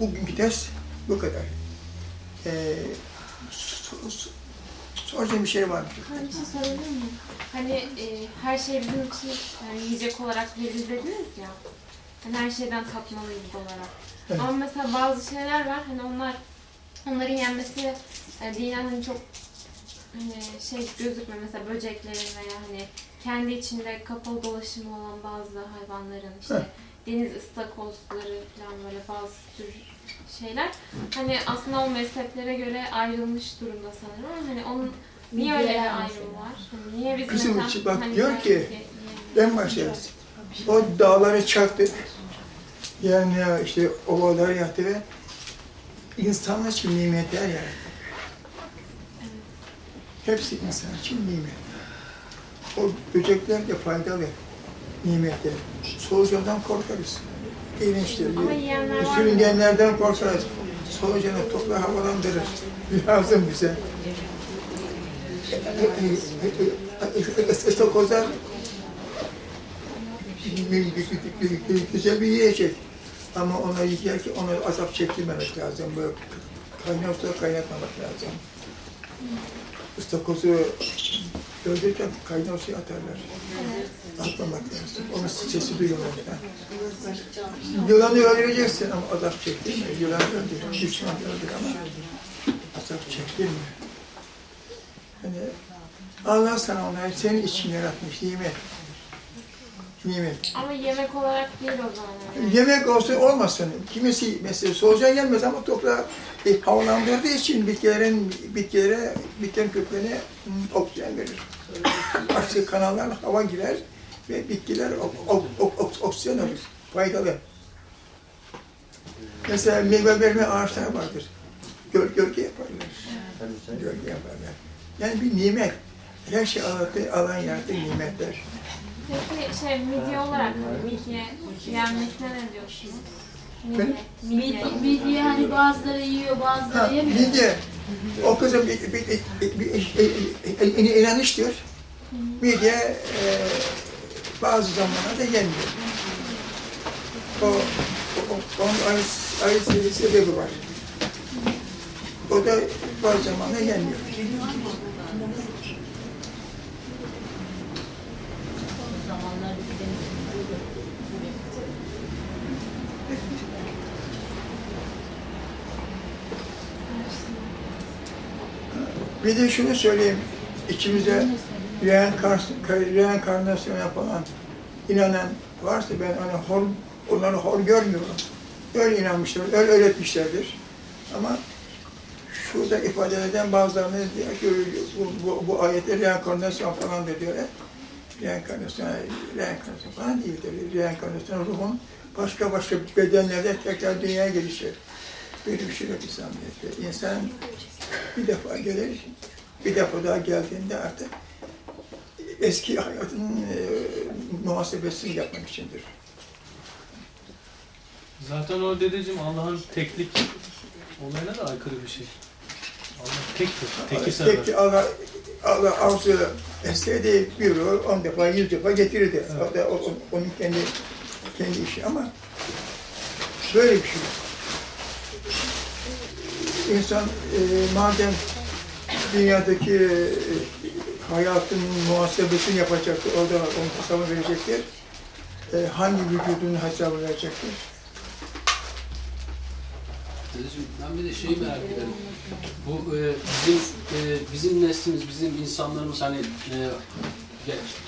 bugünkü ders bu kadar. Ee, so- so- soracağım bir şey var mı? Ben bir şey sorabilir miyim? Hani e, her şey bizim için yani yiyecek olarak verildi dediniz ya. Hani her şeyden tatmalıyız olarak. Evet. Ama mesela bazı şeyler var hani onlar onların yenmesi e, dinen hani çok hani şey gözükmüyor mesela böceklerin veya hani kendi içinde kapalı dolaşımı olan bazı hayvanların işte Heh. Deniz ıstakozları falan böyle bazı tür şeyler hani aslında o mezheplere göre ayrılmış durumda sanırım ama hani onun niye öyle bir ayrım var? Hani niye biz Kızım mesela için bak hani diyor ki? En başta o dağları çaktı. Yani işte ovaları yaktı ve insanlar için nimetler yarattı. Hepsi insan için nimet. O böcekler de faydalı nimetler. Solucandan korkarız. Mı? Sürüngenlerden korkarız. Solucanı toprağı havalandırır. Lazım bize. Istakozlar güzel bir yiyecek. Ama onu yerken onu azap çektirmemek lazım. Böyle kaynar suda kaynatmamak lazım. Istakozu öldürürken kaynar suya atarlar. Atmamak lazım. Onun sesi duyuyorlar. Yılanı öldüreceksin ama azap çektirme. Yılan öldür, düşman öldür ama azap çektirme. Hani Allah sana onları senin için yaratmış nimet. Nimet. Ama yemek olarak değil o zaman. yani. Yemek olsun olmasın. Kimisi mesela solucan gelmez ama toprağı e, havalandırdığı için bitkilerin bitkilere, bitkilerin köklerine hmm, oksijen verir. Aksi kanallarla hava girer ve bitkiler ok, ok, ok, ok- oksijen alır. Faydalı. Mesela meyve verme ağaçlar vardır. Göl, gölge yaparlar. Gölge yaparlar. Yani bir nimet. Her şey alan, alan yarattı nimetler. Peki şey midye olarak hani midye yenmesine ne diyorsunuz? Midye. Midye. Midye, midye hani bazıları yiyor, bazıları yemiyor. midye. O kızım bir, bir, bir, bir, inanış diyor. Midye e, bazı zamanlarda yenmiyor. O, o, o- onun ayrı, ayrı sebebi var. O da bazı zamanlarda yenmiyor. O zamanlar bir de- Bir de şunu söyleyeyim. İçimizde reenkar- reenkarnasyona falan inanan varsa ben hani hor, onları hor görmüyorum. Öyle inanmışlar, öyle öğretmişlerdir. Ama şurada ifade eden bazılarını diyor ki bu, bu, bu ayette reenkarnasyon falan da diyorlar. Reenkarnasyon, reenkarnasyon falan değildir. Reenkarnasyon ruhun başka başka bedenlerde tekrar dünyaya gelişir. Böyle bir şey yok İslamiyet'te. İnsan bir defa gelir, bir defa daha geldiğinde artık eski hayatın e, muhasebesini yapmak içindir. Zaten o dedeciğim Allah'ın teklik olayına da aykırı bir şey. Allah tektir, teki sever. Tek Allah, Allah arzu etseydi bir on defa, yüz defa getirirdi. O da o- onun kendi kendi işi ama böyle bir şey. İnsan e, madem dünyadaki e, hayatın muhasebesini yapacaktır, orada onun hesabını verecektir. E, hangi vücudun hesabını verecektir? Ben bir de şeyi merak ederim. Bu e, bizim e, bizim neslimiz, bizim insanlarımız hani e,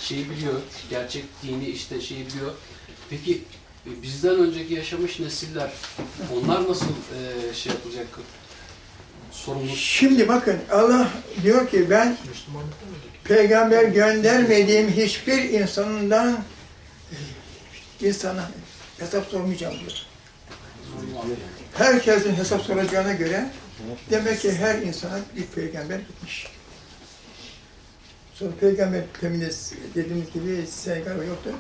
şeyi biliyor, gerçek dini işte şeyi biliyor. Peki e, bizden önceki yaşamış nesiller, onlar nasıl e, şey yapacak? Sorumluluk Şimdi bakın Allah diyor ki ben peygamber göndermediğim hiçbir insandan insana hesap sormayacağım diyor. Herkesin hesap soracağına göre demek ki her insana bir peygamber gitmiş. Sonra peygamber teminiz dediğimiz gibi peygamber yoktu.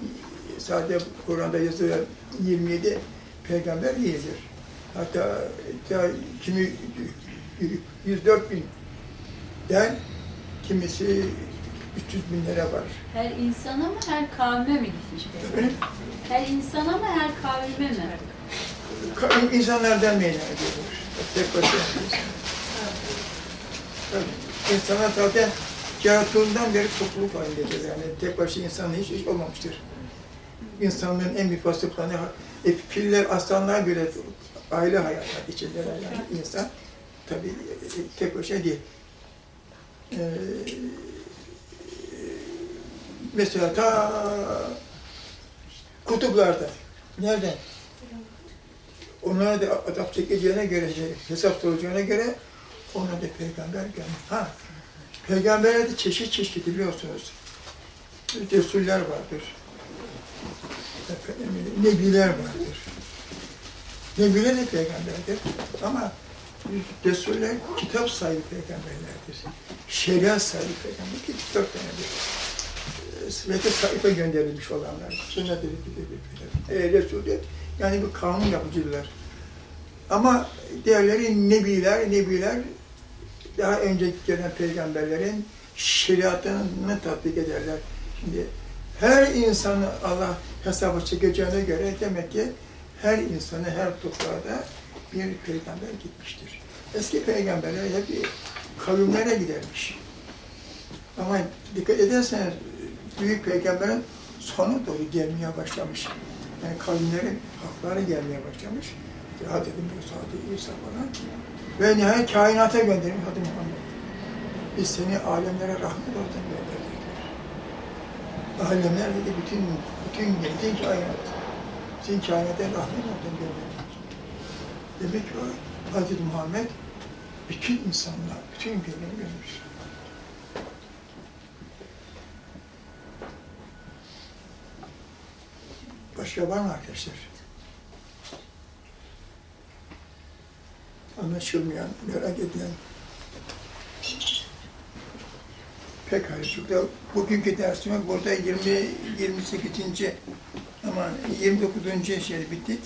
Sadece Kur'an'da yazılı 27 peygamber değildir. Hatta, hatta kimi 104 bin der, kimisi 300 binlere var. Her insana mı her kavme mi gitmiş? Her insana mı her kavme mi? ka- insanlardan meydana geliyor. Tek başına. Tabii. İnsanlar zaten yaratıldığından beri topluluk halindedir. Yani tek başına insan hiç, hiç olmamıştır. İnsanlığın en büyük vasıflarını, e, filler, aslanlar göre aile hayatı içindeler yani insan. Tabii e, tek başına değil. Ee, mesela ta kutuplarda, nereden? Onlara da adap çekeceğine göre, hesap soracağına göre ona da peygamber gelmiş. Ha, peygamberler de çeşit çeşit biliyorsunuz. Resuller vardır. Efendim, nebiler vardır. Nebiler de peygamberdir. Ama Resuller kitap sahibi peygamberlerdir. Şeriat sahibi peygamber. Ki dört tanedir. Sünnete sayfa gönderilmiş olanlar. Sünnet-i e, Resuller. Yani bu kanun yapıcılar. Ama diğerleri nebiler, nebiler daha önce gelen peygamberlerin şeriatını tatbik ederler. Şimdi her insanı Allah hesaba çekeceğine göre demek ki her insanı, her toprağa bir peygamber gitmiştir. Eski peygamberler hep kavimlere gidermiş. Ama dikkat ederseniz büyük peygamberin sonu doğru gelmeye başlamış. Yani kavimlerin hakları gelmeye başlamış. Hazreti Musa, Hazreti İsa falan. Ve nihayet kainata göndermiş Hazreti Muhammed. Biz seni alemlere rahmet olarak gönderdik. Alemler dedi bütün, bütün bütün kainat. Sizin kainata rahmet olarak gönderdik. Demek ki o Hazreti Muhammed bütün insanlar, bütün gönlünü görmüş. Başka var mı arkadaşlar? Anlaşılmayan, merak edilen. Pekala, çünkü bugünkü dersime burada 20, 28. ama 29. şey bittik.